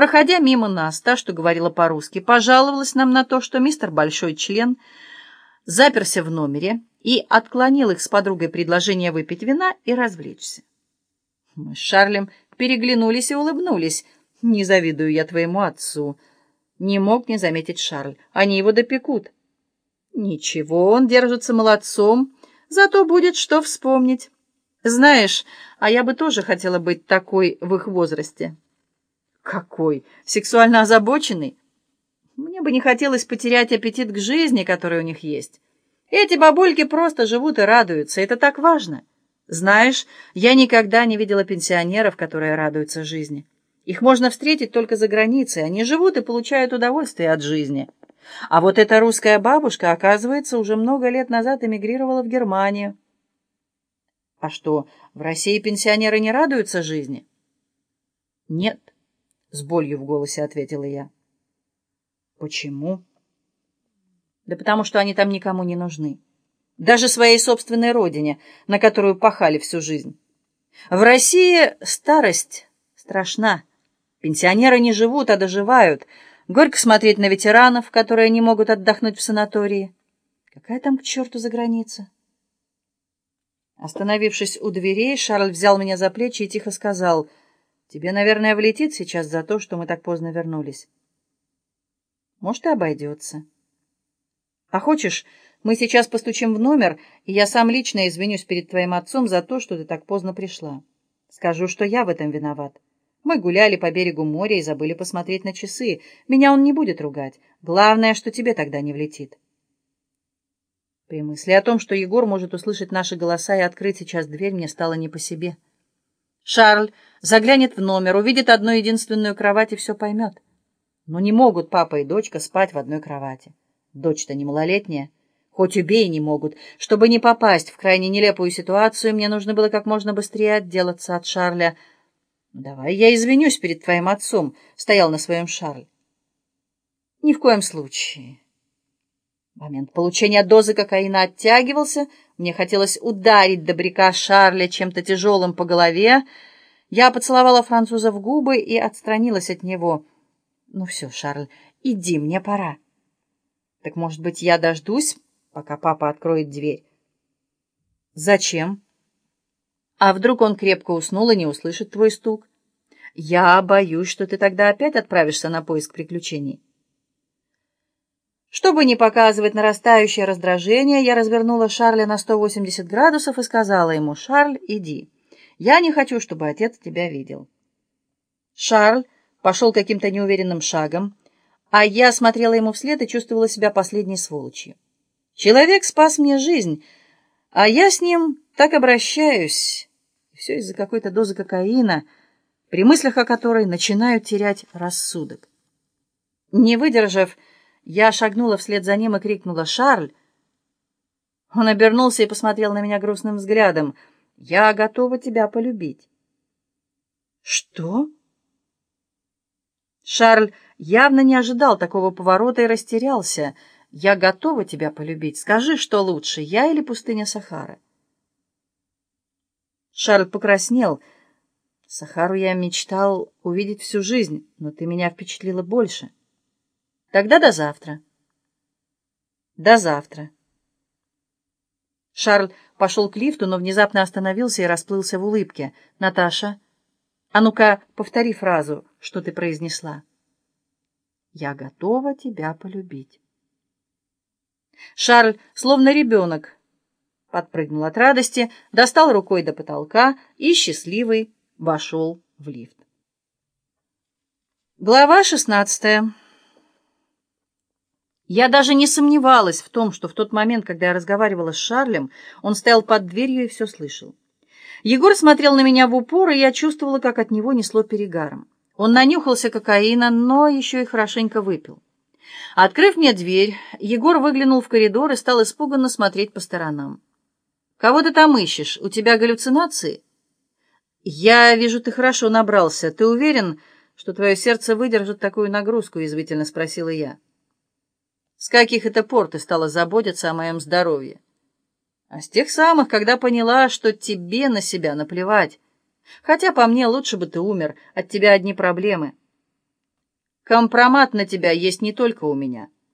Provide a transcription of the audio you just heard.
Проходя мимо нас, та, что говорила по-русски, пожаловалась нам на то, что мистер Большой Член заперся в номере и отклонил их с подругой предложение выпить вина и развлечься. Мы с Шарлем переглянулись и улыбнулись. «Не завидую я твоему отцу». Не мог не заметить Шарль. Они его допекут. Ничего, он держится молодцом, зато будет что вспомнить. Знаешь, а я бы тоже хотела быть такой в их возрасте. Какой? Сексуально озабоченный? Мне бы не хотелось потерять аппетит к жизни, который у них есть. Эти бабульки просто живут и радуются. Это так важно. Знаешь, я никогда не видела пенсионеров, которые радуются жизни. Их можно встретить только за границей. Они живут и получают удовольствие от жизни. А вот эта русская бабушка, оказывается, уже много лет назад эмигрировала в Германию. А что, в России пенсионеры не радуются жизни? Нет, с болью в голосе ответила я. Почему? Да потому что они там никому не нужны. Даже своей собственной родине, на которую пахали всю жизнь. В России старость страшна. Пенсионеры не живут, а доживают. Горько смотреть на ветеранов, которые не могут отдохнуть в санатории. Какая там к черту за граница? Остановившись у дверей, Шарль взял меня за плечи и тихо сказал, «Тебе, наверное, влетит сейчас за то, что мы так поздно вернулись. Может, и обойдется. А хочешь, мы сейчас постучим в номер, и я сам лично извинюсь перед твоим отцом за то, что ты так поздно пришла. Скажу, что я в этом виноват. Мы гуляли по берегу моря и забыли посмотреть на часы. Меня он не будет ругать. Главное, что тебе тогда не влетит». При мысли о том, что Егор может услышать наши голоса и открыть сейчас дверь, мне стало не по себе. Шарль заглянет в номер, увидит одну единственную кровать и все поймет. Но не могут папа и дочка спать в одной кровати. Дочь-то не малолетняя. Хоть убей не могут. Чтобы не попасть в крайне нелепую ситуацию, мне нужно было как можно быстрее отделаться от Шарля. «Давай я извинюсь перед твоим отцом», — стоял на своем Шарль. «Ни в коем случае». Момент получения дозы кокаина оттягивался. Мне хотелось ударить добряка Шарля чем-то тяжелым по голове. Я поцеловала француза в губы и отстранилась от него. «Ну все, Шарль, иди, мне пора». «Так, может быть, я дождусь, пока папа откроет дверь?» «Зачем?» «А вдруг он крепко уснул и не услышит твой стук?» «Я боюсь, что ты тогда опять отправишься на поиск приключений». Чтобы не показывать нарастающее раздражение, я развернула Шарля на 180 градусов и сказала ему, «Шарль, иди. Я не хочу, чтобы отец тебя видел». Шарль пошел каким-то неуверенным шагом, а я смотрела ему вслед и чувствовала себя последней сволочью. Человек спас мне жизнь, а я с ним так обращаюсь. Все из-за какой-то дозы кокаина, при мыслях о которой начинаю терять рассудок. Не выдержав, я шагнула вслед за ним и крикнула «Шарль!». Он обернулся и посмотрел на меня грустным взглядом. «Я готова тебя полюбить». «Что?» Шарль явно не ожидал такого поворота и растерялся. «Я готова тебя полюбить. Скажи, что лучше, я или пустыня Сахара?» Шарль покраснел. «Сахару я мечтал увидеть всю жизнь, но ты меня впечатлила больше». Тогда до завтра. До завтра. Шарль пошел к лифту, но внезапно остановился и расплылся в улыбке. «Наташа, а ну-ка, повтори фразу, что ты произнесла». «Я готова тебя полюбить». Шарль, словно ребенок, подпрыгнул от радости, достал рукой до потолка и, счастливый, вошел в лифт. Глава шестнадцатая. Я даже не сомневалась в том, что в тот момент, когда я разговаривала с Шарлем, он стоял под дверью и все слышал. Егор смотрел на меня в упор, и я чувствовала, как от него несло перегаром. Он нанюхался кокаина, но еще и хорошенько выпил. Открыв мне дверь, Егор выглянул в коридор и стал испуганно смотреть по сторонам. «Кого ты там ищешь? У тебя галлюцинации?» «Я вижу, ты хорошо набрался. Ты уверен, что твое сердце выдержит такую нагрузку?» — язвительно спросила я. С каких это пор ты стала заботиться о моем здоровье? А с тех самых, когда поняла, что тебе на себя наплевать. Хотя по мне лучше бы ты умер, от тебя одни проблемы. Компромат на тебя есть не только у меня.